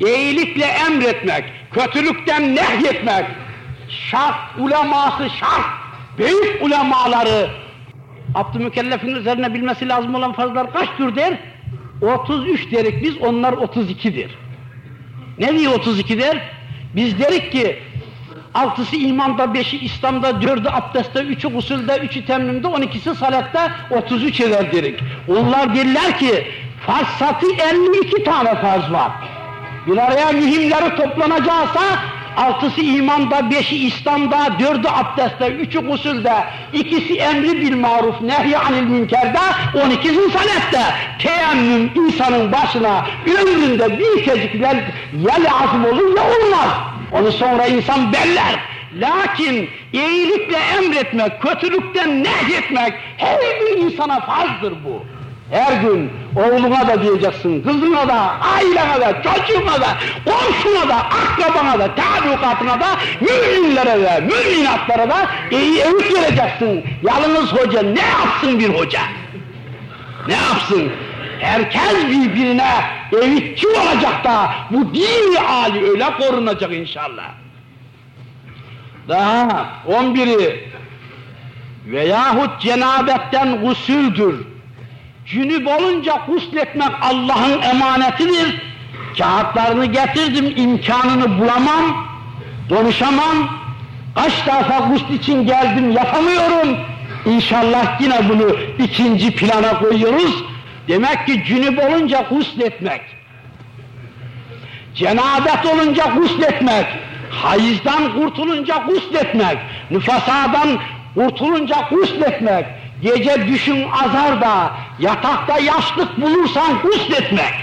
iyilikle emretmek, kötülükten nehyetmek, şart, uleması şart, büyük ulemaları, Abdülmükellef'in üzerine bilmesi lazım olan farzlar kaçtır der? 33 derik biz, onlar 32'dir. Ne diyor 32 der? Biz derik ki, altısı imanda, beşi İslam'da, dördü abdestte, üçü usulde, üçü temlimde, on ikisi salatta, 33 eder derik. Onlar derler ki, farsatı 52 tane farz var. Bir araya mühimleri toplanacaksa, altısı imanda, beşi İslam'da, dördü abdestte, üçü usulde, ikisi emri bil maruf, nehy anil münkerde, on ikisi salatte. Teyemmüm insanın başına ömründe bir kezikler ya lazım olur ya olmaz. Onu sonra insan beller. Lakin iyilikle emretmek, kötülükten nehyetmek her bir insana farzdır bu. Her gün oğluna da diyeceksin, kızına da, ailene de, çocuğuna da, komşuna da, akrabana da, talukatına da, müminlere de, müminatlara da iyi öğüt vereceksin. Yalnız hoca ne yapsın bir hoca? Ne yapsın? Herkes birbirine evitçi olacak da bu dini hali öyle korunacak inşallah. Daha on biri veyahut cenabetten gusüldür. Cünüp olunca gusletmek Allah'ın emanetidir. Kağıtlarını getirdim, imkanını bulamam, konuşamam. Kaç defa gusl için geldim, yapamıyorum. İnşallah yine bunu ikinci plana koyuyoruz. Demek ki cünüp olunca gusletmek, cenabet olunca gusletmek, hayızdan kurtulunca gusletmek, nüfasadan kurtulunca gusletmek, gece düşün azar da, yatakta yaşlık bulursan gusletmek,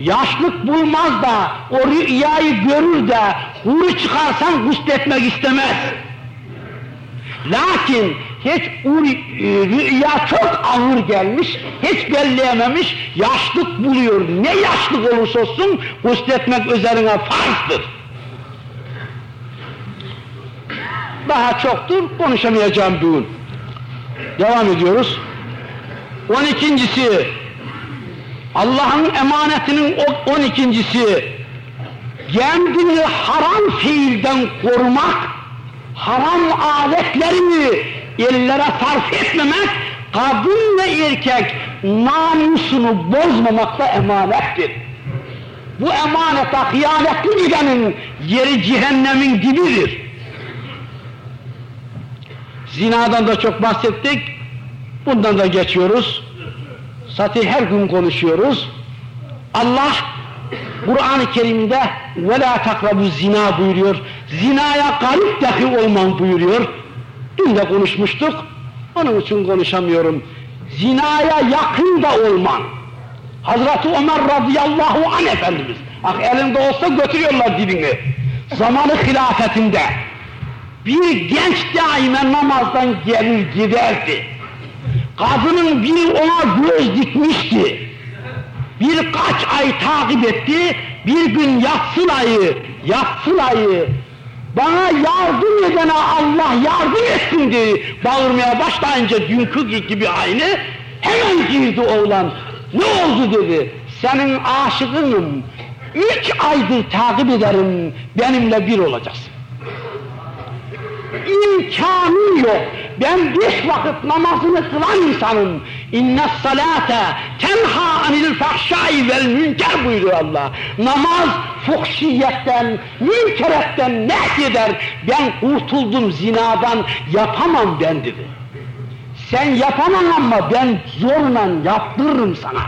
yaşlık bulmaz da, o rüyayı görür de, huru çıkarsan gusletmek istemez. Lakin hiç rüya çok ağır gelmiş, hiç belleyememiş, yaşlık buluyor. Ne yaşlık olursa olsun gusletmek üzerine farzdır. Daha çoktur, konuşamayacağım bugün. Devam ediyoruz. On ikincisi, Allah'ın emanetinin on ikincisi, kendini haram fiilden korumak, haram aletlerini ellere sarf etmemek, kadın ve erkek namusunu bozmamakta emanettir. Bu emanete hıyanetli gidenin yeri cehennemin dibidir. Zinadan da çok bahsettik, bundan da geçiyoruz. Zaten her gün konuşuyoruz. Allah Kur'an-ı Kerim'de وَلَا تَقْرَبُ zina buyuruyor. Zinaya garip dahi olman buyuruyor. Dün de konuşmuştuk. Onun için konuşamıyorum. Zinaya yakın da olman. Hazreti Ömer radıyallahu anh Efendimiz. Ah elinde olsa götürüyorlar dibini. Zamanı hilafetinde. bir genç daime namazdan gelir giderdi. Kadının biri ona göz dikmişti. Birkaç ay takip etti, bir gün yatsılayı, yatsılayı bana yardım edene Allah yardım etsin diye bağırmaya başlayınca dünkü gibi aynı hemen girdi oğlan. Ne oldu dedi. Senin aşıkınım. Üç aydır takip ederim. Benimle bir olacaksın. İmkanı yok. Ben beş vakit namazını kılan insanım. İnne salate tenha anil fahşai vel münker buyuruyor Allah. Namaz fuhşiyetten, münkeretten nehyeder. Ben kurtuldum zinadan, yapamam ben dedi. Sen yapamam ama ben zorla yaptırırım sana.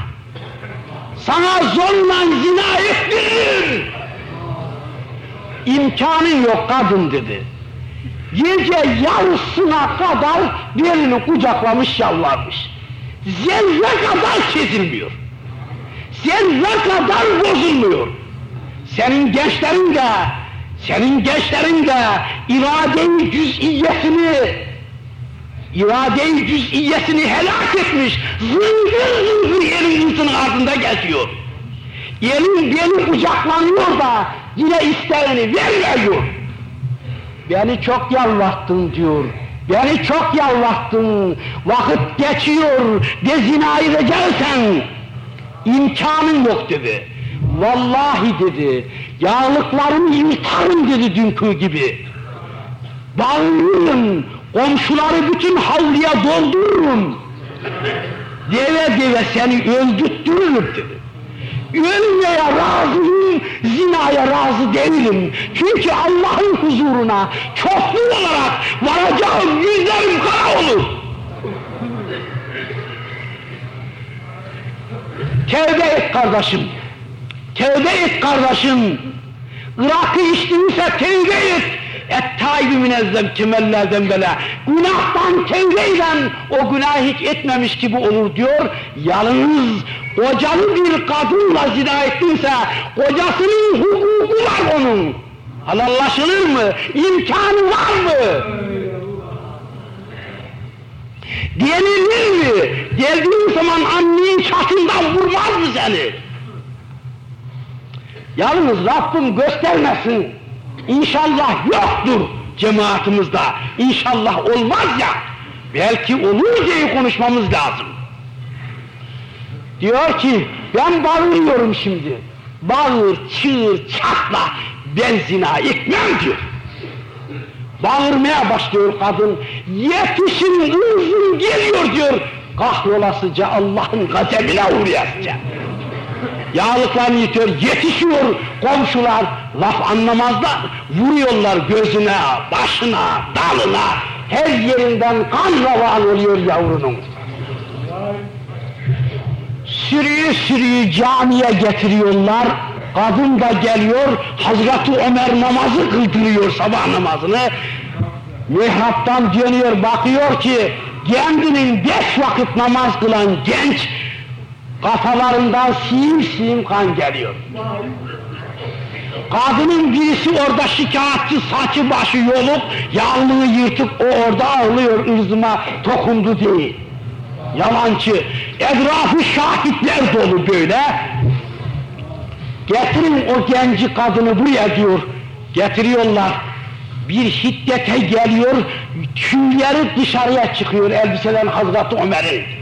Sana zorla zina ettiririm. İmkanın yok kadın dedi. Gece yarısına kadar birini kucaklamış yalvarmış. Zerre kadar kesilmiyor. Zerre kadar bozulmuyor. Senin gençlerin de, senin gençlerin de irade-i cüz'iyesini, irade-i cüz'iyesini helak etmiş, zıngır zıngır yerin yüzünün altında geziyor. Yerin beni kucaklanıyor da yine isteğini vermiyor. Beni çok yalvarttın diyor. Beni çok yalvarttın. Vakit geçiyor. De zina edeceksen imkanın yok dedi. Vallahi dedi, yağlıklarımı yırtarım dedi dünkü gibi. Bağırırım, komşuları bütün havluya doldururum. Deve deve seni öldürttürürüm dedi. Ölmeye razıyım, zinaya razı değilim. Çünkü Allah'ın huzuruna çoklu olarak varacağım yüzlerim kara olur. Tevbe et kardeşim. Tevbe et kardeşim. Irak'ı içtiyse tevbe et. Et-taibi minezzem kemellerden bele. Günahtan tevbeyle o günah hiç etmemiş gibi olur diyor. Yalnız kocalı bir kadınla zina ettinse kocasının hukuku var onun. Halallaşılır mı? İmkanı var mı? Denilir mi? Geldiğin zaman annenin çatından vurmaz mı seni? Yalnız Rabbim göstermesin. İnşallah yoktur cemaatimizde. İnşallah olmaz ya. Belki olur diye konuşmamız lazım. Diyor ki ben bağırıyorum şimdi. Bağır, çığır, çatla ben zina etmem diyor. Bağırmaya başlıyor kadın. Yetişin ırzım geliyor diyor. Kahrolasıca Allah'ın gazebine uğrayasıca. Yağlıklarını yitiyor, yetişiyor. Komşular, laf anlamazlar, vuruyorlar gözüne, başına, dalına, her yerinden kan ravan oluyor yavrunun. Sürüyü sürüyü camiye getiriyorlar, kadın da geliyor, Hazreti Ömer namazı kıldırıyor sabah namazını, mihraptan dönüyor, bakıyor ki kendinin beş vakit namaz kılan genç, kafalarından sim sim kan geliyor. Kadının birisi orada şikayetçi, saçı başı yolup, yağlığı yırtıp o orada ağlıyor ırzıma dokundu diye. Yalancı, etrafı şahitler dolu böyle. Getirin o genci kadını buraya diyor. Getiriyorlar. Bir şiddete geliyor, tüyleri dışarıya çıkıyor elbiselerin Hazreti Ömer'in.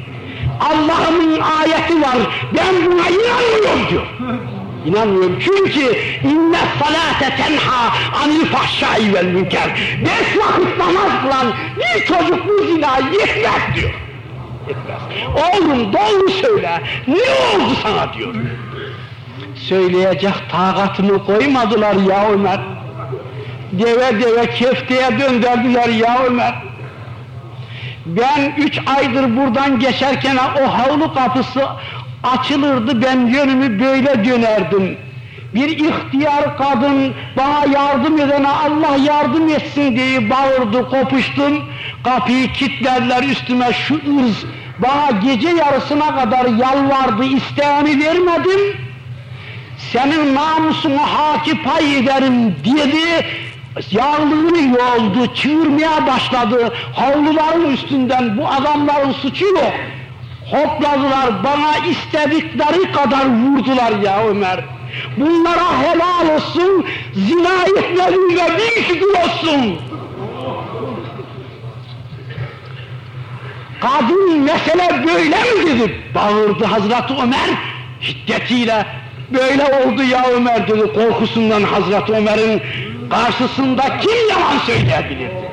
Allah'ımın ayeti var, ben buna inanmıyorum diyor. İnanmıyorum çünkü inne salate tenha anil fahşai vel münker. Beş vakit namaz kılan bir çocuk bu zina yetmez diyor. Yetmez. Oğlum doğru söyle, ne oldu sana diyor. Söyleyecek takatını koymadılar ya Ömer. Deve deve kefteye döndürdüler ya Ömer. Ben üç aydır buradan geçerken o havlu kapısı açılırdı, ben yönümü böyle dönerdim. Bir ihtiyar kadın bana yardım edene Allah yardım etsin diye bağırdı, kopuştum. Kapıyı kilitlediler üstüme şu ırz. Bana gece yarısına kadar yalvardı, isteğini vermedim. Senin namusunu haki pay ederim dedi. Yağlığını yoldu, çığırmaya başladı. Havluların üstünden bu adamların suçu yok. Hopladılar, bana istedikleri kadar vurdular ya Ömer. Bunlara helal olsun, zina etmediğine bin şükür olsun. Kadın mesele böyle mi dedi? Bağırdı Hazreti Ömer hiddetiyle. Böyle oldu ya Ömer dedi korkusundan Hazreti Ömer'in karşısında kim yalan söyleyebilirdi?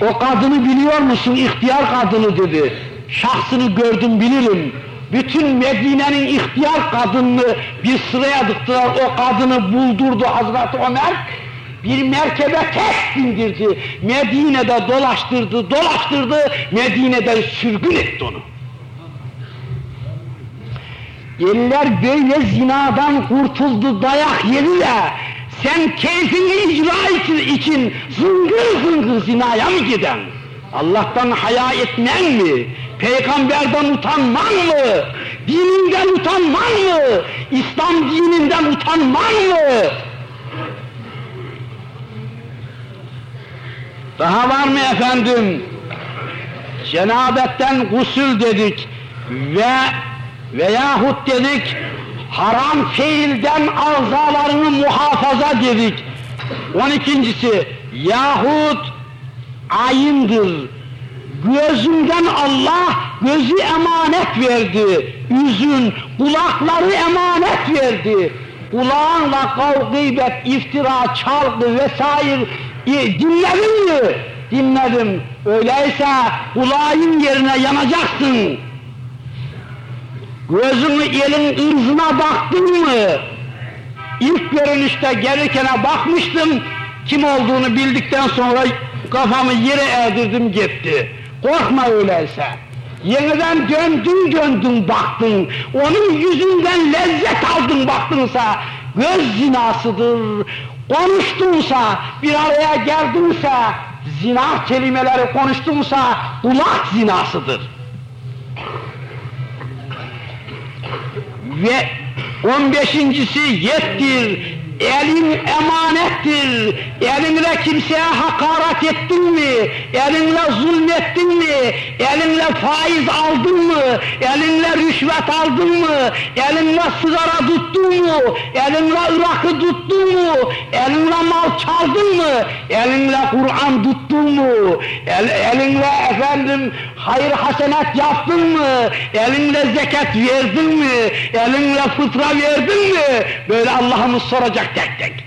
O kadını biliyor musun? İhtiyar kadını dedi. Şahsını gördüm bilirim. Bütün Medine'nin ihtiyar kadınını bir sıraya dıktılar. O kadını buldurdu Hazreti Ömer. Bir merkebe tek bindirdi. Medine'de dolaştırdı, dolaştırdı. Medine'den sürgün etti onu. Eller böyle zinadan kurtuldu, dayak yedi de sen keyfini icra için zıngır zıngır zinaya mı giden? Allah'tan haya etmen mi? Peygamberden utanman mı? Dininden utanman mı? İslam dininden utanman mı? Daha var mı efendim? Cenabetten gusül dedik ve veyahut dedik haram fiilden azalarını muhafaza dedik. On ikincisi yahut ayındır, Gözünden Allah gözü emanet verdi. Yüzün, kulakları emanet verdi. Kulağınla kav, gıybet, iftira, çalgı vesaire e, dinledin mi? Dinledim. Öyleyse kulağın yerine yanacaksın. Gözünü elin ırzına baktın mı? İlk görünüşte gelirken bakmıştım, kim olduğunu bildikten sonra kafamı yere erdirdim gitti. Korkma öyleyse. Yeniden döndün döndün baktın, onun yüzünden lezzet aldın baktınsa, göz zinasıdır. Konuştunsa, bir araya geldinse, zina kelimeleri konuştunsa, kulak zinasıdır. Ve on beşincisi yettir, elin emanettir. Elinle kimseye hakaret ettin mi? Elinle zulmettin mi? Elinle faiz aldın mı? Elinle rüşvet aldın mı? Elinle sigara tuttun mu? Elinle ırakı tuttun mu? Elinle mal çaldın mı? Elinle Kur'an tuttun mu? El, elinle efendim hayır hasenat yaptın mı? Elinle zekat verdin mi? Elinle fıtra verdin mi? Böyle Allah'ımız soracak tek tek.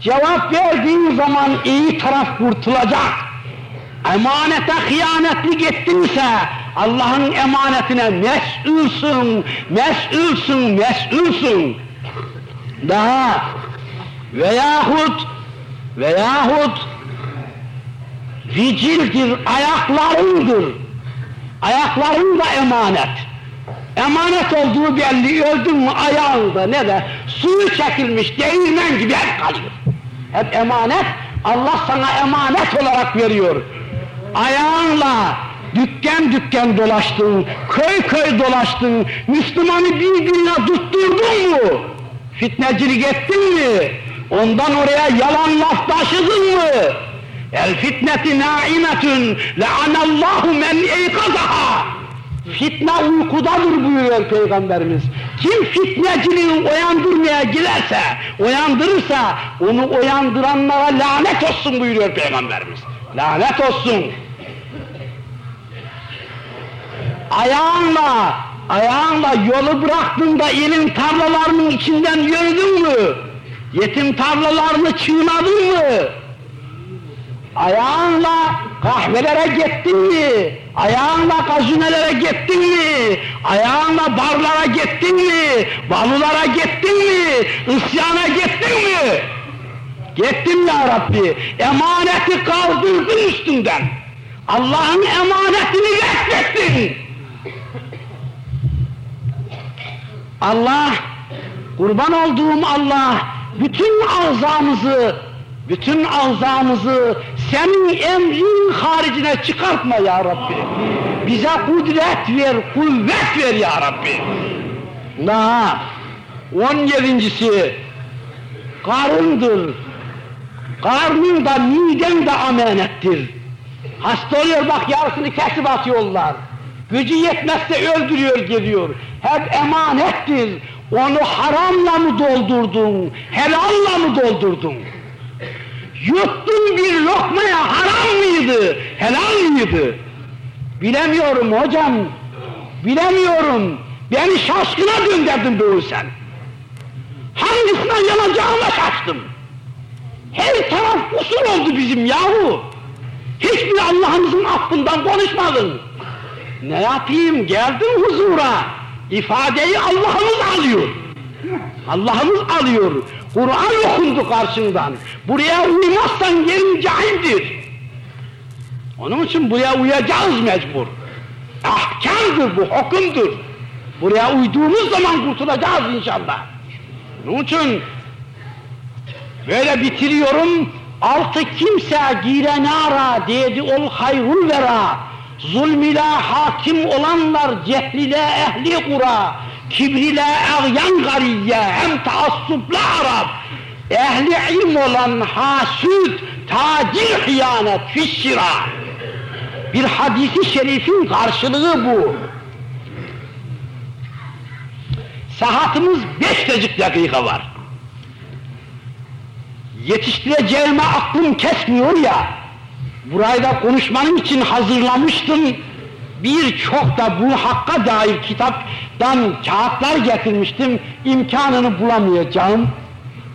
Cevap verdiğin zaman iyi taraf kurtulacak. Emanete hıyanetlik ettinse Allah'ın emanetine mes'ulsun, mes'ulsun, mes'ulsun. Daha veyahut veyahut vicildir, ayaklarındır. Ayakların da emanet. Emanet olduğu belli, öldün mü ayağında ne de suyu çekilmiş değirmen gibi hep kalıyor. Hep emanet, Allah sana emanet olarak veriyor. Ayağınla dükkan dükkan dolaştın, köy köy dolaştın, Müslümanı birbirine tutturdun mu? Fitnecilik ettin mi? Ondan oraya yalan laf taşıdın mı? El fitneti naimetün le'anallahu men eykazaha Fitne uykudadır buyuruyor Peygamberimiz. Kim fitneciliği uyandırmaya girerse, uyandırırsa onu uyandıranlara lanet olsun buyuruyor Peygamberimiz. Lanet olsun. Ayağınla, ayağınla yolu bıraktın da elin tarlalarının içinden yürüdün mü? Yetim tarlalarını çiğnadın mı? Ayağınla kahvelere gittin mi? Ayağınla gazinelere gittin mi? Ayağınla barlara gittin mi? Balılara gittin mi? Isyana gittin mi? Gittim ya Rabbi. Emaneti kaldırdın üstünden. Allah'ın emanetini reddettin. Allah, kurban olduğum Allah, bütün ağzamızı, bütün ağzamızı senin emrin haricine çıkartma ya Rabbi. Bize kudret ver, kuvvet ver ya Rabbi. Daha on yedincisi karındır. Karnın da miden de amanettir. Hasta oluyor bak yarısını kesip atıyorlar. Gücü yetmezse öldürüyor geliyor. Hep emanettir. Onu haramla mı doldurdun, helalla mı doldurdun? Yuttun bir lokmaya haram mıydı, helal mıydı? Bilemiyorum hocam, bilemiyorum. Beni şaşkına döndürdün doğru sen. Hangisine yanacağıma şaştım. Her taraf usul oldu bizim yahu. Hiçbir Allah'ımızın affından konuşmadın. Ne yapayım geldim huzura. İfadeyi Allah'ımız alıyor. Allah'ımız alıyor. Kur'an okundu karşından. Buraya uymazsan yerin cahildir. Onun için buraya uyacağız mecbur. Ahkamdır bu, hukumdur. Buraya uyduğumuz zaman kurtulacağız inşallah. Onun için böyle bitiriyorum. Altı kimse girenara dedi ol hayrul vera. Zulmile hakim olanlar cehlile ehli kura. Kibriyle ağyan gariye hem taassupla Arap. Ehli ilm olan hasüd, tacir hıyanet fişşira. Bir hadisi şerifin karşılığı bu. Saatimiz beş decik dakika var. Yetiştireceğime aklım kesmiyor ya, Burayı da konuşmanın için hazırlamıştım. Birçok da bu hakka dair kitaptan kağıtlar getirmiştim. İmkanını bulamayacağım.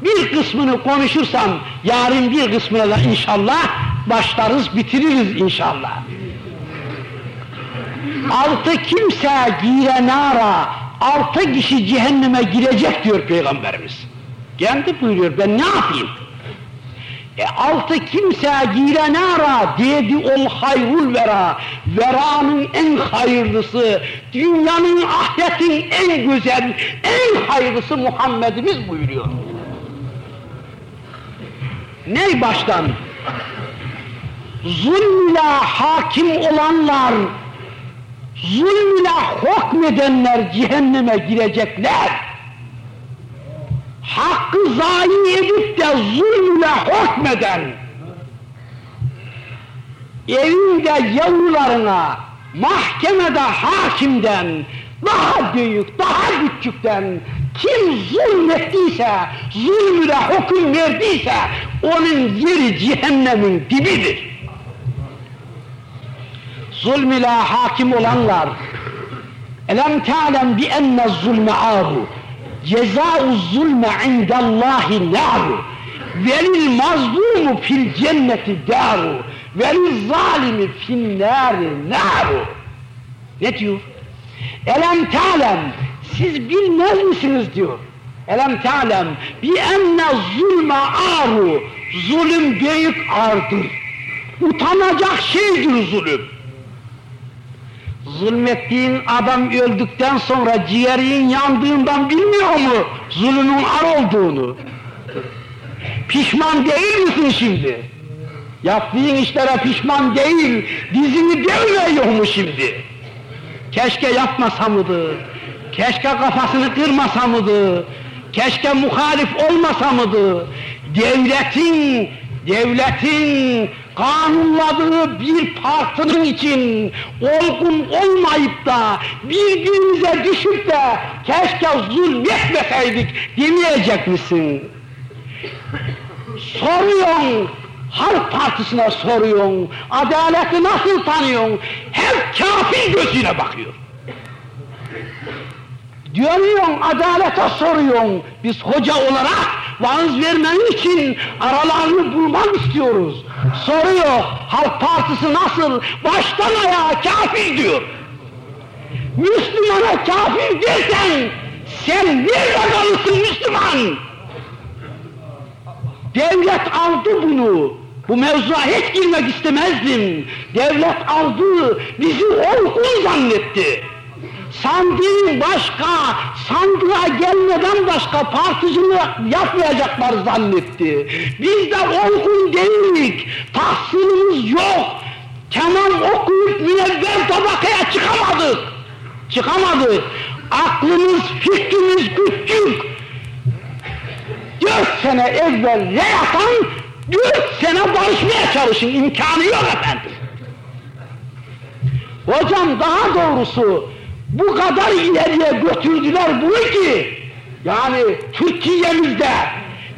Bir kısmını konuşursam yarın bir kısmına da inşallah başlarız bitiririz inşallah. Altı kimse gire nara, altı kişi cehenneme girecek diyor Peygamberimiz. Kendi buyuruyor ben ne yapayım? E altı kimse gire nara dedi ol hayrul vera. Veranın en hayırlısı, dünyanın ahiretin en güzel, en hayırlısı Muhammed'imiz buyuruyor. Ne baştan? Zulmüyle hakim olanlar, zulmüyle hükmedenler cehenneme girecekler hakkı zayi edip de zulmüyle hükmeden, evinde yavrularına, mahkemede hakimden, daha büyük, daha küçükten kim zulmettiyse, zulmüyle hüküm verdiyse onun yeri cehennemin dibidir. Zulmüyle hakim olanlar, elem ta'lem bi enne zulme aru cezâ'u zulme indallâhi nâru velil mazlumu fil cenneti dâru velil zalimi fin nâri nâru ne diyor? Elem ta'lem siz bilmez misiniz diyor. Elem ta'lem bi enne zulme aru zulüm büyük ardır. Utanacak şeydir zulüm zulmettiğin adam öldükten sonra ciğerin yandığından bilmiyor mu zulümün ar olduğunu? Pişman değil misin şimdi? Yaptığın işlere pişman değil, dizini devmiyor mu şimdi? Keşke yapmasa mıydı? Keşke kafasını kırmasa mıydı? Keşke muhalif olmasa mıydı? Devletin, devletin kanunladığı bir partinin için olgun olmayıp da birbirimize düşüp de keşke zulmetmeseydik demeyecek misin? Soruyorsun, Halk Partisi'ne soruyorsun, adaleti nasıl tanıyorsun? Hep kafir gözüyle bakıyor. Diyorsun, adalete soruyorsun, biz hoca olarak vaaz vermen için aralarını bulmak istiyoruz. Soruyor, Halk Partisi nasıl? Baştan ayağa kafir diyor. Müslümana kafir dersen, sen nerede kalırsın Müslüman? Devlet aldı bunu. Bu mevzuya hiç girmek istemezdim. Devlet aldı, bizi olgun zannetti sandığın başka, sandığa gelmeden başka particini yapmayacaklar zannetti. Biz de olgun değilik, tahsilimiz yok. Keman okuyup münevver tabakaya çıkamadık. Çıkamadık. Aklımız, fikrimiz küçük. Dört sene evvel ne yapan, dört sene barışmaya çalışın, imkanı yok efendim. Hocam daha doğrusu bu kadar ileriye götürdüler bunu ki yani Türkiye'mizde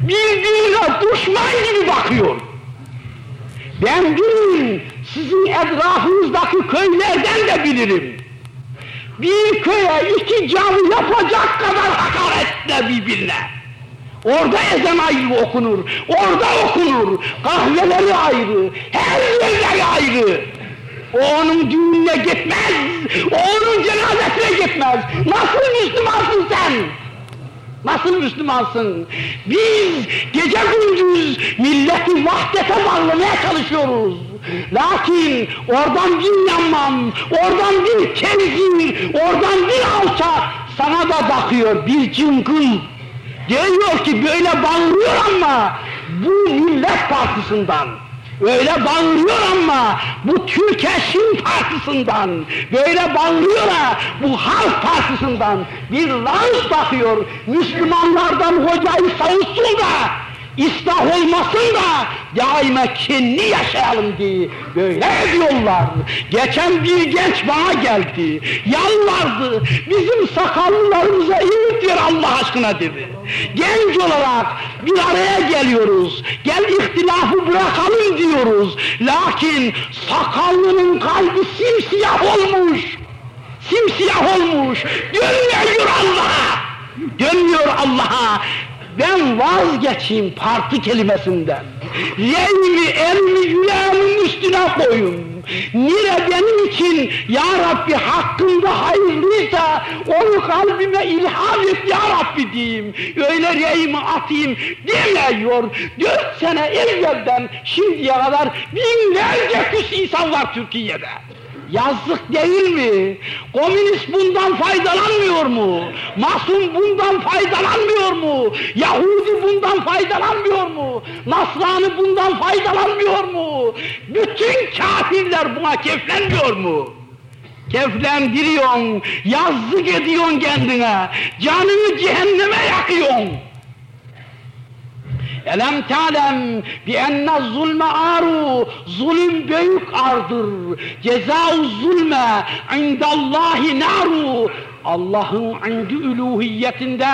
birbirine düşman gibi bakıyor. Ben bilirim, sizin etrafınızdaki köylerden de bilirim. Bir köye iki cami yapacak kadar hakaretle birbirine. Orada ezan ayrı okunur, orada okunur, kahveleri ayrı, her yerleri ayrı. O onun düğününe gitmez, o onun cenazesine gitmez. Nasıl Müslümansın sen? Nasıl Müslümansın? Biz gece gündüz milleti vahdete bağlamaya çalışıyoruz. Lakin oradan bir yanmam, oradan bir kenzir, oradan bir alçak sana da bakıyor bir cıngıl. Diyor ki böyle bağırıyor ama bu millet partisinden. Öyle bağırıyor ama bu Türkiye Şin Partisi'nden, böyle bağırıyor ha bu Halk Partisi'nden bir lans bakıyor, Müslümanlardan hocayı savunsun da İslah olmasın da daima kendi yaşayalım diye böyle diyorlar. Geçen bir genç bana geldi, yalvardı, bizim sakallılarımıza iyi diyor Allah aşkına dedi. Genç olarak bir araya geliyoruz, gel ihtilafı bırakalım diyoruz. Lakin sakallının kalbi simsiyah olmuş, simsiyah olmuş, dönmüyor Allah'a, dönmüyor Allah'a ben vazgeçeyim parti kelimesinden. Reymi elmi yüreğimin üstüne koyun. Nire benim için ya Rabbi hakkında hayırlıysa onu kalbime ilham et ya Rabbi diyeyim. Öyle reyimi atayım demiyor. Dört sene evvelden şimdiye kadar binlerce küs insan var Türkiye'de. Yazık değil mi? Komünist bundan faydalanmıyor mu? Masum bundan faydalanmıyor mu? Yahudi bundan faydalanmıyor mu? Nasrani bundan faydalanmıyor mu? Bütün kafirler buna keflenmiyor mu? Keflendiriyorsun, yazık ediyorsun kendine, canını cehenneme yakıyorsun. Elem talem bi enne zulme aru zulüm büyük ardır. Cezau zulme indallahi naru. Allah'ın indi üluhiyetinde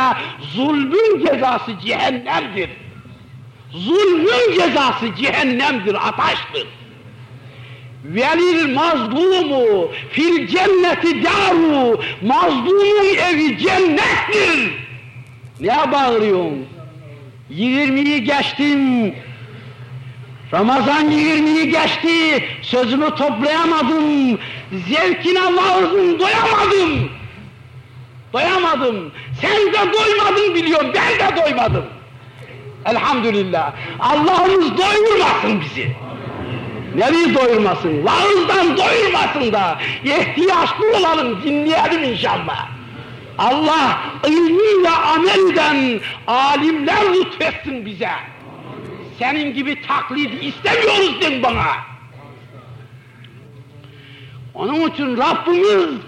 zulmün cezası cehennemdir. Zulmün cezası cehennemdir, ateştir. Velil mazlumu fil cenneti daru mazlumun evi cennettir. Ne bağırıyorsun? Yirmiyi geçtim. Ramazan yirmiyi geçti. Sözümü toplayamadım. Zevkine vaazım doyamadım. Doyamadım. Sen de doymadın biliyorum. Ben de doymadım. Elhamdülillah. Allah'ımız doyurmasın bizi. Neyi doyurmasın? Vaazdan doyurmasın da ihtiyaçlı olalım, dinleyelim inşallah. Allah ilmiyle amel eden alimler lütfetsin bize. Senin gibi taklit istemiyoruz den bana. Onun için Rabbimiz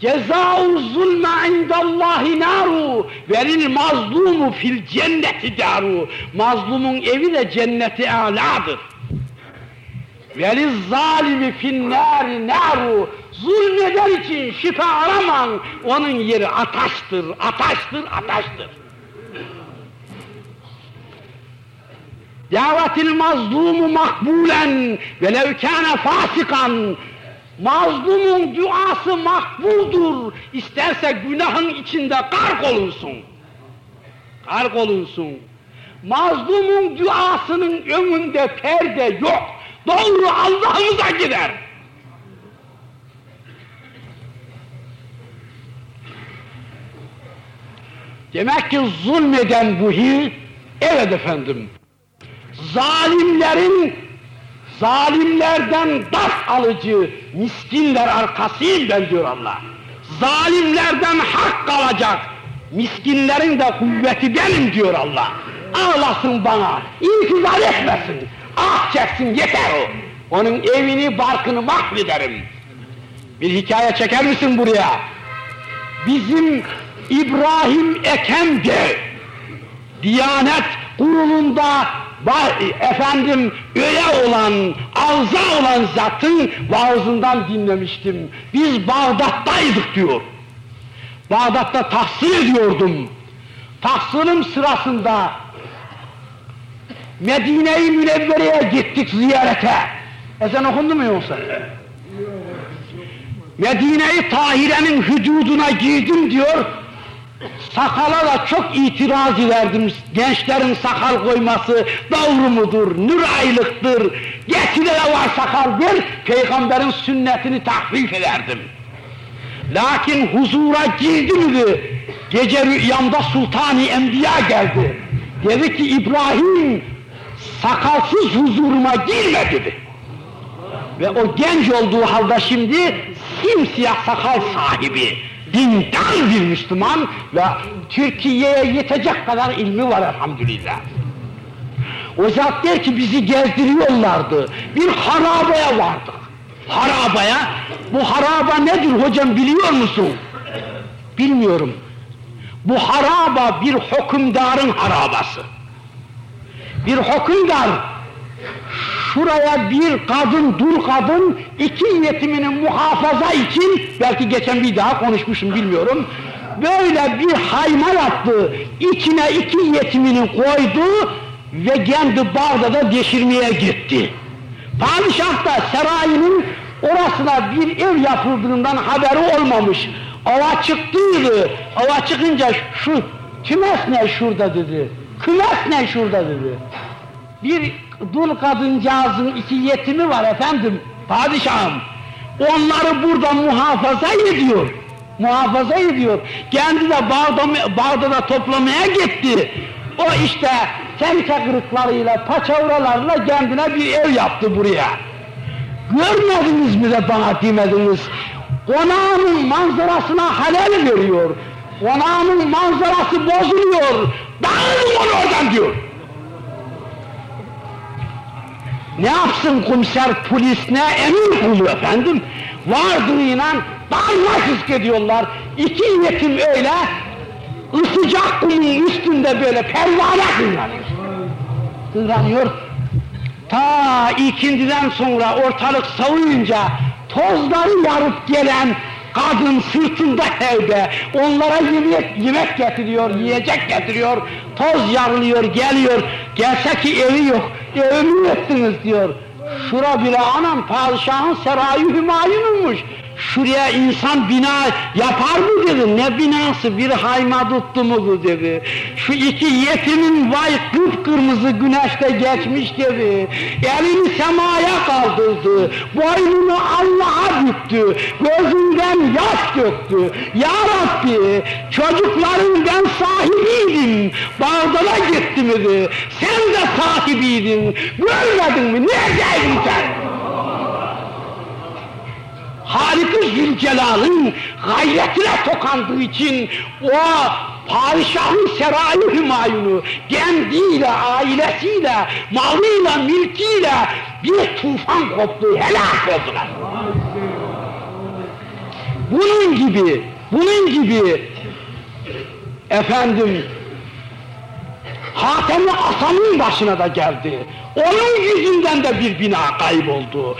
cezâ'u zulme indallahi naru veril mazlumu fil cenneti daru mazlumun evi de cenneti âlâdır. Veliz zalimi fin nâri naru zulmeder için şifa araman, onun yeri ataştır, ataştır, ataştır. Davetil mazlumu makbulen velev kâne fasikan Mazlumun duası makbuldur. İsterse günahın içinde kark olunsun. Kark olunsun. Mazlumun duasının önünde perde yok. Doğru Allah'ımıza gider. Demek ki zulmeden bu hil, evet efendim, zalimlerin, zalimlerden ders alıcı, miskinler arkasıyım ben diyor Allah. Zalimlerden hak kalacak, miskinlerin de kuvveti benim diyor Allah. Ağlasın bana, intizar etmesin, ah çeksin yeter o. Onun evini, barkını mahvederim. Bir hikaye çeker misin buraya? Bizim İbrahim Ekem'de Diyanet kurulunda efendim öyle olan, avza olan zatın vaazından dinlemiştim. Biz Bağdat'taydık diyor. Bağdat'ta tahsil ediyordum. Tahsilim sırasında Medine-i Münevvere'ye gittik ziyarete. Ezan okundu mu yoksa? Medine-i Tahire'nin hüduduna girdim diyor, sakala da çok itiraz ederdim. Gençlerin sakal koyması doğru mudur, nur aylıktır, getire var sakal der, peygamberin sünnetini tahvif ederdim. Lakin huzura girdi mi, gece rüyamda Sultani Enbiya geldi. Dedi ki İbrahim, sakalsız huzuruma girme dedi. Ve o genç olduğu halde şimdi simsiyah sakal sahibi, dindar bir Müslüman ve Türkiye'ye yetecek kadar ilmi var elhamdülillah. O zat der ki bizi gezdiriyorlardı, bir harabeye vardık. Harabaya, bu haraba nedir hocam biliyor musun? Bilmiyorum. Bu haraba bir hükümdarın harabası. bir hükümdar şuraya bir kadın, dul kadın iki yetimini muhafaza için belki geçen bir daha konuşmuşum bilmiyorum. Böyle bir hayma yaptı. içine iki yetimini koydu ve kendi Bağdat'a deşirmeye gitti. Padişah da sarayının orasına bir ev yapıldığından haberi olmamış. Ava çıktıydı. Ava çıkınca şu kümes ne şurada dedi. Kümes ne şurada dedi. Bir dul kadıncağızın iki yetimi var efendim, padişahım. Onları burada muhafaza ediyor. Muhafaza ediyor. Kendi de Bağdat'a, Bağdat'a toplamaya gitti. O işte tenke kırıklarıyla, paçavralarla kendine bir ev yaptı buraya. Görmediniz mi de bana demediniz. Konağının manzarasına halel veriyor. Konağının manzarası bozuluyor. Dağılın onu oradan diyor. Ne yapsın komiser polis ne emir kulu efendim? Vardığıyla darma fisk ediyorlar. İki yetim öyle ısıcak kumun üstünde böyle pervane kıylanıyor. Kıylanıyor. Ta ikindiden sonra ortalık savuyunca tozları yarıp gelen kadın sırtında evde onlara yemek, yemek getiriyor, yiyecek getiriyor, toz yarılıyor, geliyor, gelse ki evi yok, evimi ettiniz diyor. Şura bile anam padişahın serayı hümayunumuş. Şuraya insan bina yapar mı dedi. Ne binası bir hayma tuttu mu dedi. Şu iki yetimin vay kıpkırmızı güneşte geçmiş dedi. Elini semaya kaldırdı. Boynunu Allah'a büktü. Gözünden yaş döktü. Ya Rabbi çocukların ben sahibiydim. Bağdana gitti mi dedi. Sen de sahibiydin. Görmedin mi? Neredeydin sen? Halik-i Zülcelal'ın gayretine tokandığı için o padişahın serayı hümayunu kendiyle, ailesiyle, malıyla, mülkiyle bir tufan koptu, helak oldular. Bunun gibi, bunun gibi efendim Hatem-i Asam'ın başına da geldi. Onun yüzünden de bir bina kayboldu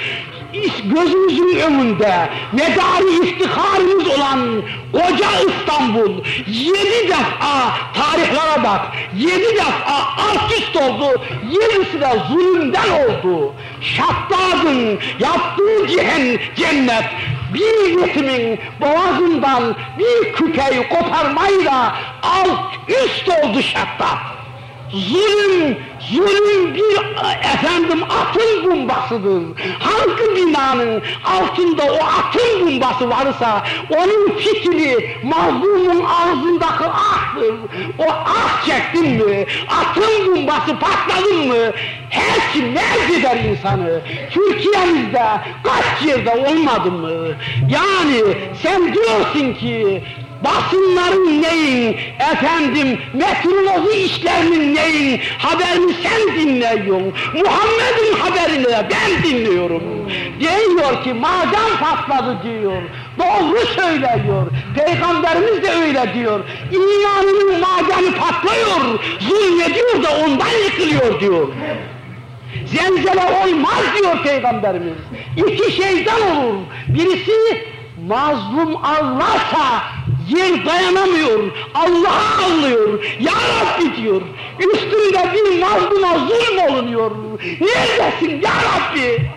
gözümüzün önünde. Medarı iftiharımız olan koca İstanbul. Yedi defa tarihlere bak. Yedi defa alt üst oldu. Yedisi de zulümden oldu. Şaddad'ın yaptığı cihen cennet. Bir yetimin boğazından bir küpeyi koparmayla alt üst oldu Şaddad zulüm, zulüm bir efendim atın bombasıdır. Hangi binanın altında o atın bombası varsa onun fitili mazlumun ağzındaki ahtır. O ah çektin mi, atın bombası patladın mı her kim eder insanı. Türkiye'mizde kaç yerde olmadı mı? Yani sen diyorsun ki basınların neyin, efendim meteoroloji işlerinin neyin, haberini sen dinliyorsun, Muhammed'in haberini de ben dinliyorum. Diyor ki madem patladı diyor, doğru söylüyor, Peygamberimiz de öyle diyor, imanının madeni patlıyor, zulmediyor da ondan yıkılıyor diyor. Zelzele olmaz diyor Peygamberimiz. İki şeyden olur. Birisi mazlum ağlarsa yer dayanamıyor, Allah'a ağlıyor, Ya Rabbi diyor, üstünde bir mazluma zulm olunuyor, neredesin Ya Rabbi?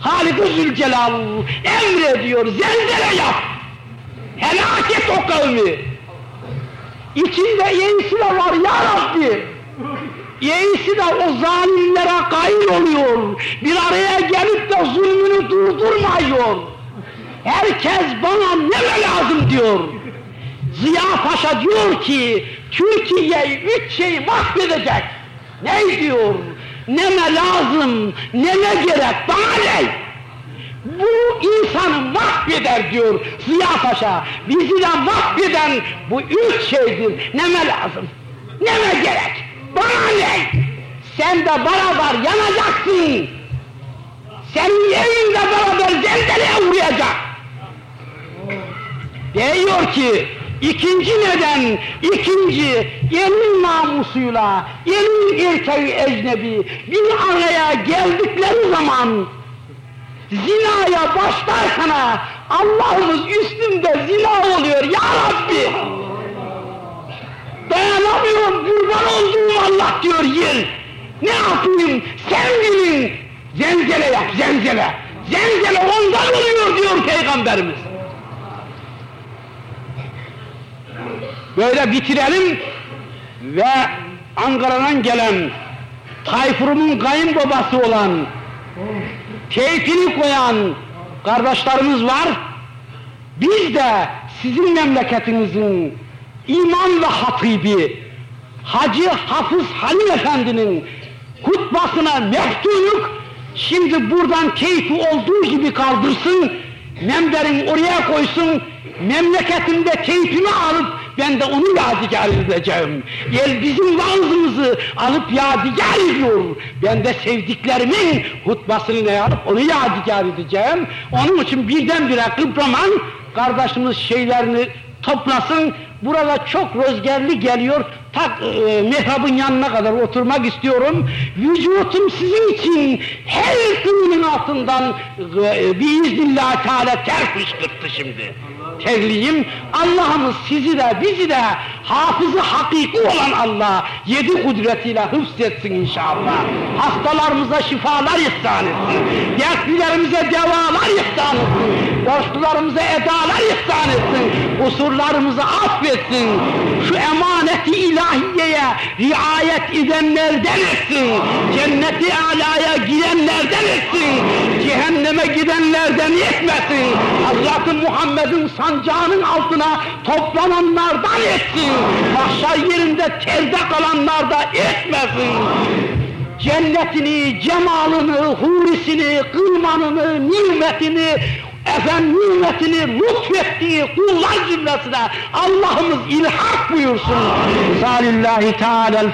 Halik-i Zülcelal emrediyor, zelzele yap, helak et o kavmi. İçinde iyisi de var Ya Rabbi. İyisi de o zalimlere kayıl oluyor, bir araya gelip de zulmünü durdurmuyor. Herkes bana ne lazım diyor. Ziya Paşa diyor ki Türkiye'yi üç şey mahvedecek. Ne diyor? Neme lazım, neme gerek, bana ne? Bu insanı mahveder diyor Ziya Paşa. Bizi de mahveden bu üç şeydir. Neme lazım, neme gerek, bana ne? Sen de beraber yanacaksın. Senin evin de beraber zelzeleye uğrayacak. Diyor ki İkinci neden, ikinci, elin namusuyla, elin erkeği ecnebi bir araya geldikleri zaman zinaya başlarken Allah'ımız üstümde zina oluyor ya Rabbi! Dayanamıyorum, kurban olduğum Allah diyor yer. Ne yapayım, sen bilin, zenzele yap, zenzele. Zenzele ondan oluyor diyor Peygamberimiz. Böyle bitirelim ve Ankara'dan gelen Tayfur'un kayınbabası olan keyfini koyan kardeşlerimiz var. Biz de sizin memleketinizin iman ve hatibi Hacı Hafız Halim Efendi'nin hutbasına meftunluk şimdi buradan keyfi olduğu gibi kaldırsın, memlerin oraya koysun, memleketimde keyfimi alıp ben de onu yadigar edeceğim. El bizim vaazımızı alıp yadigar ediyor. Ben de sevdiklerimin hutbasını ne alıp onu yadigar edeceğim. Onun için birdenbire Kıbraman kardeşimiz şeylerini toplasın. Burada çok rüzgarlı geliyor. Tak e, mihrabın yanına kadar oturmak istiyorum. Vücutum sizin için her kılının altından e, biiznillah teala ter fışkırttı şimdi terliyim. Allah'ımız sizi de bizi de hafızı hakiki olan Allah yedi kudretiyle hıfzetsin inşallah. Hastalarımıza şifalar ihsan etsin. Dertlilerimize devalar ihsan etsin. Borçlularımıza edalar ihsan etsin. Kusurlarımızı affetsin. Şu emaneti ilahiyeye riayet edenlerden etsin. Cenneti alaya girenlerden etsin. Cehenneme gidenlerden etmesin. Hazreti Muhammed'in sancağının altına toplananlardan etsin. Mahşer yerinde terde kalanlar da etmesin. Cennetini, cemalını, hurisini, kılmanını, nimetini, efendim nimetini lütfettiği kullar cümlesine Allah'ımız ilhak buyursun. Salillahi Teala'l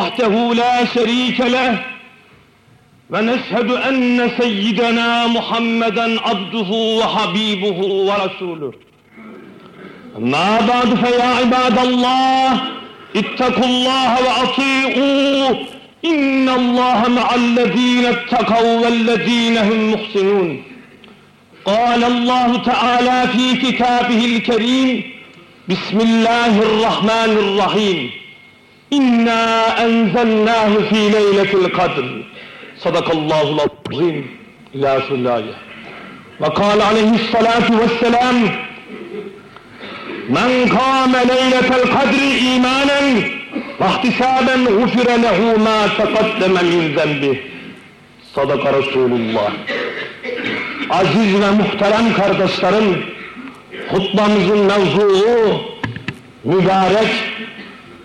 وحده لا شريك له ونشهد أن سيدنا محمدا عبده وحبيبه ورسوله. أما بعد فيا عباد الله اتقوا الله وأطيعوه إن الله مع الذين اتقوا والذين هم محسنون. قال الله تعالى في كتابه الكريم بسم الله الرحمن الرحيم. İnna enzelnâhu fî leyletil kadr. Sadakallâhu l-azîm. İlâ sullâye. Ve kâle aleyhissalâtu vesselâm. Men kâme leyletel kadri imanen vahtisaben gufire lehu ma tekaddeme min zembih. Sadaka Resulullah. Aziz ve muhterem kardeşlerim, hutbamızın mevzuu mübarek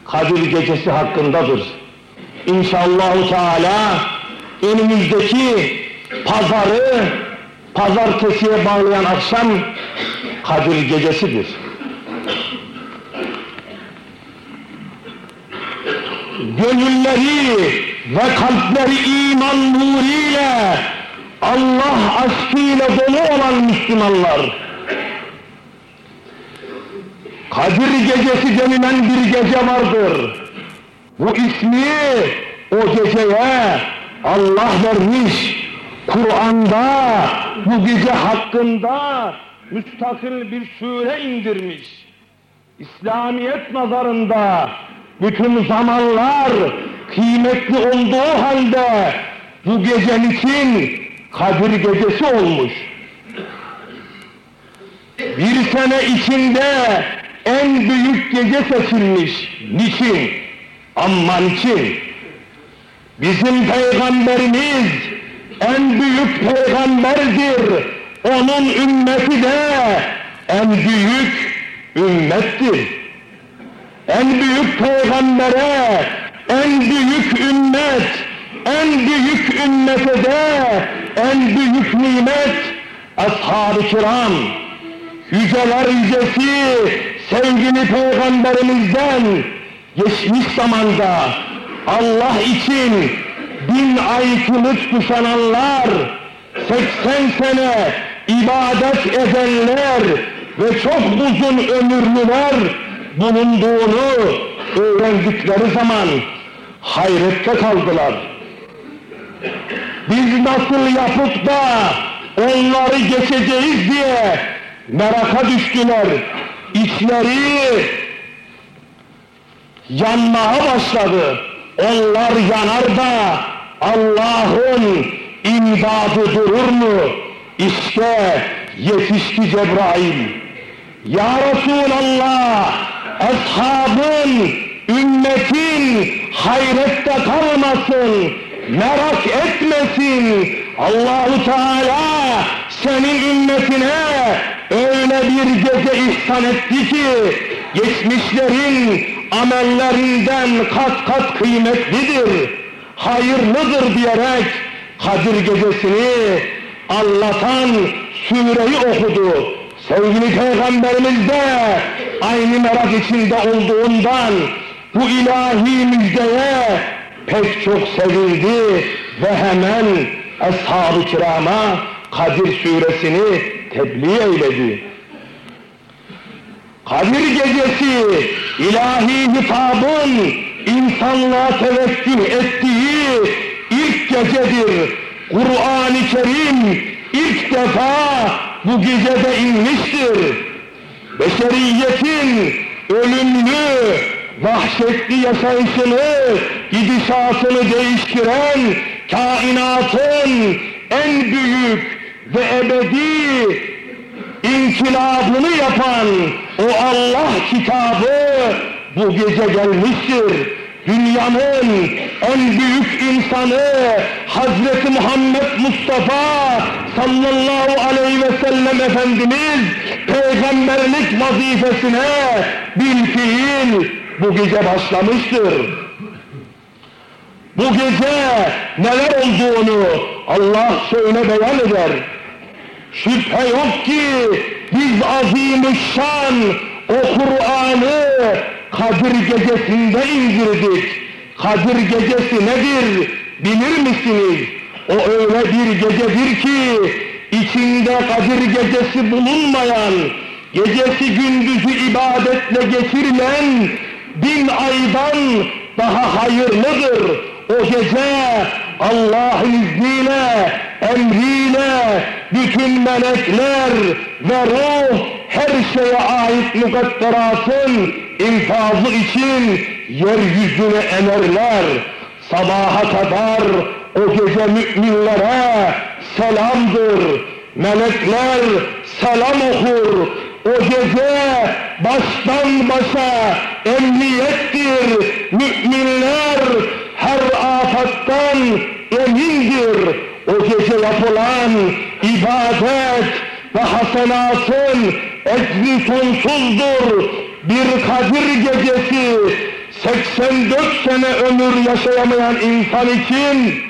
Kadir Gecesi hakkındadır. İnşallahu Teala önümüzdeki pazarı pazartesiye bağlayan akşam Kadir Gecesidir. Gönülleri ve kalpleri iman nuruyla Allah aşkıyla dolu olan Müslümanlar Kadir Gecesi denilen bir gece vardır. Bu ismi o geceye Allah vermiş. Kur'an'da bu gece hakkında müstakil bir sure indirmiş. İslamiyet nazarında bütün zamanlar kıymetli olduğu halde bu gecen için Kadir Gecesi olmuş. Bir sene içinde en büyük gece seçilmiş. Niçin? Amma niçin? Bizim peygamberimiz en büyük peygamberdir. Onun ümmeti de en büyük ümmettir. En büyük peygambere, en büyük ümmet, en büyük ümmete de en büyük nimet ashab-ı kiram. Yüceler yücesi sevgili peygamberimizden geçmiş zamanda Allah için bin ay kılıç kuşananlar, 80 sene ibadet edenler ve çok uzun ömürlüler bulunduğunu öğrendikleri zaman hayrette kaldılar. Biz nasıl yapıp da onları geçeceğiz diye meraka düştüler. İçleri yanmaya başladı. Onlar yanar da Allah'ın imdadı durur mu? İşte yetişti Cebrail. Ya Resulallah, ashabın, ümmetin hayrette kalmasın, merak etmesin. Allahu Teala senin ümmetine öyle bir gece ihsan etti ki geçmişlerin amellerinden kat kat kıymetlidir, hayırlıdır diyerek Kadir gecesini anlatan sureyi okudu. Sevgili Peygamberimiz de aynı merak içinde olduğundan bu ilahi müjdeye pek çok sevildi ve hemen Ashab-ı Kiram'a Kadir suresini tebliğ eyledi. Kadir gecesi ilahi hitabın insanlığa teveccüh ettiği ilk gecedir. Kur'an-ı Kerim ilk defa bu gecede inmiştir. Beşeriyetin ölümlü, vahşetli yaşayışını, gidişatını değiştiren kainatın en büyük ve ebedi inkılabını yapan o Allah kitabı bu gece gelmiştir. dünyanın en büyük insanı Hazreti Muhammed Mustafa sallallahu aleyhi ve sellem Efendimiz peygamberlik vazifesine bil fiil bu gece başlamıştır. Bu gece neler olduğunu Allah şöyle beyan eder. Şüphe yok ki biz azimüşşan o Kur'an'ı Kadir gecesinde indirdik. Kadir gecesi nedir bilir misiniz? O öyle bir gecedir ki içinde Kadir gecesi bulunmayan, gecesi gündüzü ibadetle geçirilen bin aydan daha hayırlıdır. O gece Allah'ın izniyle, emriyle bütün melekler ve ruh her şeye ait mukadderatın infazı için yeryüzüne enerler. Sabaha kadar o gece müminlere selamdır. Melekler selam okur. O gece baştan başa emniyettir. Müminler her afattan emindir. O gece yapılan ibadet ve hasenatın ecri sonsuzdur. Bir Kadir gecesi 84 sene ömür yaşayamayan insan için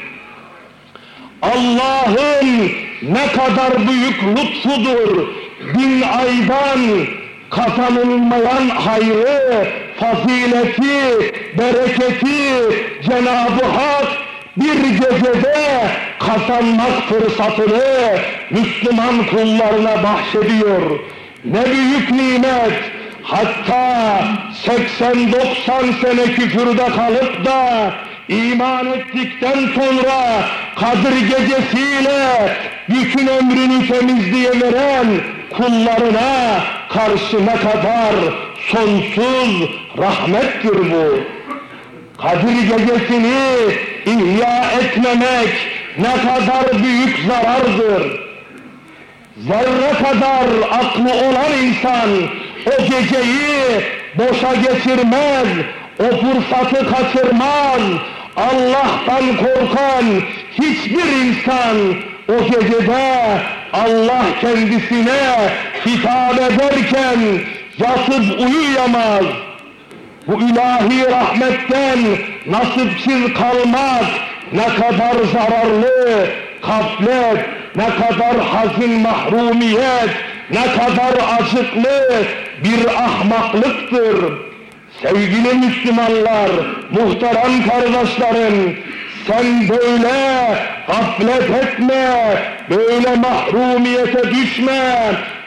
Allah'ın ne kadar büyük lütfudur. Bin aydan kazanılmayan hayrı, fazileti, bereketi Cenab-ı Hak bir gecede kazanmak fırsatını Müslüman kullarına bahşediyor. Ne büyük nimet! Hatta 80-90 sene küfürde kalıp da iman ettikten sonra Kadir gecesiyle bütün ömrünü temizliğe veren kullarına karşı ne kadar sonsuz rahmettir bu. Kadir gecesini ihya etmemek ne kadar büyük zarardır. Zerre kadar aklı olan insan o geceyi boşa geçirmez, o fırsatı kaçırmaz. Allah'tan korkan hiçbir insan o gecede Allah kendisine hitap ederken yatıp uyuyamaz. Bu ilahi rahmetten nasipsiz kalmak ne kadar zararlı, gaflet, ne kadar hazin mahrumiyet, ne kadar acıklı bir ahmaklıktır. Sevgili Müslümanlar, muhterem kardeşlerim, sen böyle gaflet etme, böyle mahrumiyete düşme,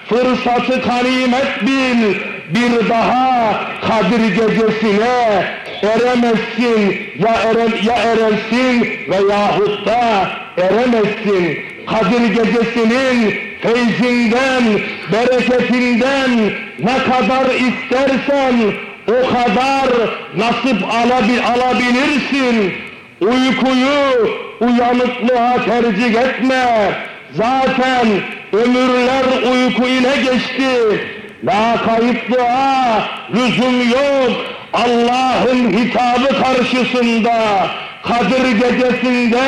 fırsatı kanimet bil, bir daha Kadir gecesine eremezsin, ya, eren, ya erersin veyahut da eremezsin. Kadir gecesinin feyzinden, bereketinden ne kadar istersen o kadar nasip alabi, alabilirsin. Uykuyu uyanıklığa tercih etme. Zaten ömürler uyku ile geçti. Lakayıtlığa lüzum yok. Allah'ın hitabı karşısında Kadir gecesinde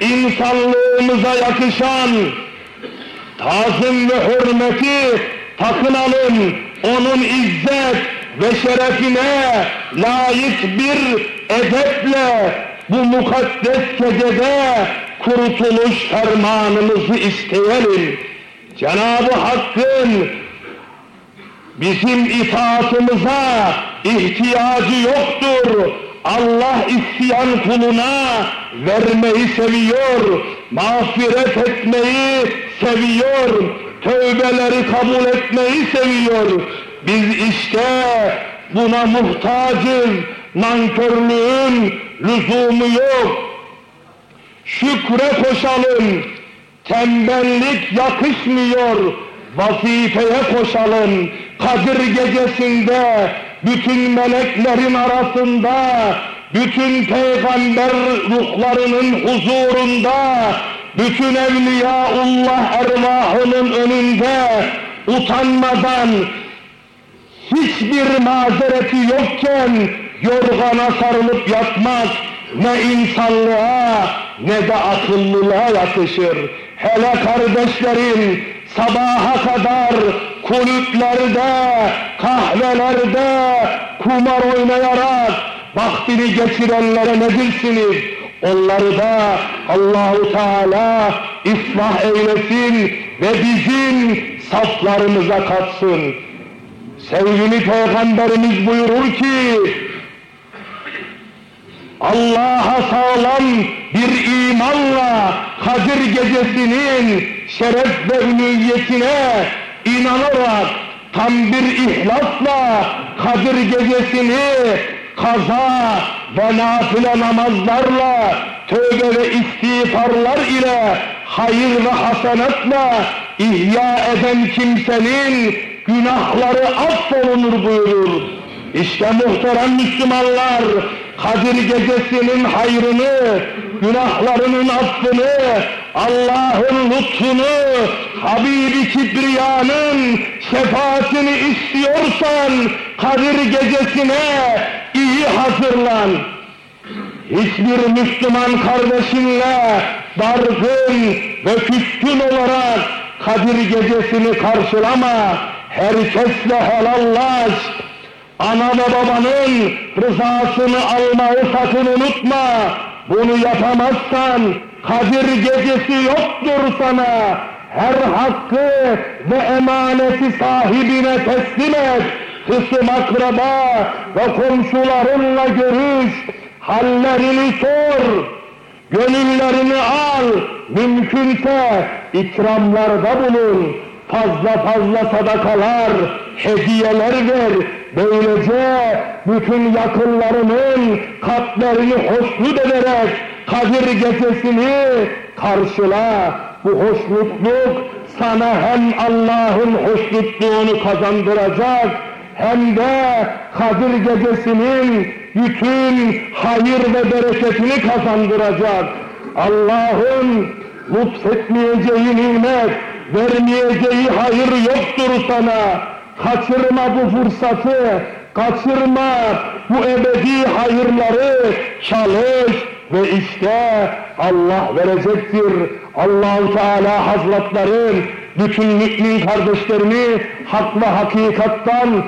insanlığımıza yakışan tazim ve hürmeti takınalım. Onun izzet ve şerefine layık bir edeple bu mukaddes gecede kurtuluş fermanımızı isteyelim. Cenab-ı Hakk'ın bizim itaatımıza ihtiyacı yoktur. Allah isteyen kuluna vermeyi seviyor, mağfiret etmeyi seviyor, tövbeleri kabul etmeyi seviyor. Biz işte buna muhtacız, nankörlüğün lüzumu yok. Şükre koşalım, tembellik yakışmıyor, vazifeye koşalım. Kadir gecesinde bütün meleklerin arasında, bütün peygamber ruhlarının huzurunda, bütün evliyaullah ervahının önünde utanmadan hiçbir mazereti yokken yorgana sarılıp yatmak ne insanlığa ne de akıllılığa yakışır. Hele kardeşlerim sabaha kadar kulüplerde, kahvelerde kumar oynayarak vaktini geçirenlere ne dirsiniz? Onları da Allahu Teala ıslah eylesin ve bizim saflarımıza katsın. Sevgili Peygamberimiz buyurur ki, Allah'a sağlam bir imanla Kadir gecesinin şeref ve üniyetine inanarak tam bir ihlasla Kadir gecesini kaza ve nafile namazlarla tövbe ve istiğfarlar ile hayır ve hasenatla ihya eden kimsenin günahları affolunur buyurur. İşte muhterem Müslümanlar, Kadir gecesinin hayrını, günahlarının affını, Allah'ın lütfunu, Habibi Kibriya'nın şefaatini istiyorsan, Kadir gecesine iyi hazırlan. Hiçbir Müslüman kardeşinle dargın ve küskün olarak Kadir gecesini karşılama, herkesle helallaş, ana ve babanın rızasını almayı sakın unutma. Bunu yapamazsan Kadir gecesi yoktur sana. Her hakkı ve emaneti sahibine teslim et. Kısım akraba ve komşularınla görüş. Hallerini sor. Gönüllerini al. Mümkünse ikramlarda bulun. Fazla fazla sadakalar, hediyeler ver. Böylece bütün yakınlarının kalplerini hoşnut ederek Kadir gecesini karşıla. Bu hoşnutluk sana hem Allah'ın hoşnutluğunu kazandıracak hem de Kadir gecesinin bütün hayır ve bereketini kazandıracak. Allah'ın lütfetmeyeceği nimet, vermeyeceği hayır yoktur sana. Kaçırma bu fırsatı, kaçırma bu ebedi hayırları, çalış ve işte Allah verecektir. Allahu Teala Hazretleri bütün mümin kardeşlerini hak ve hakikattan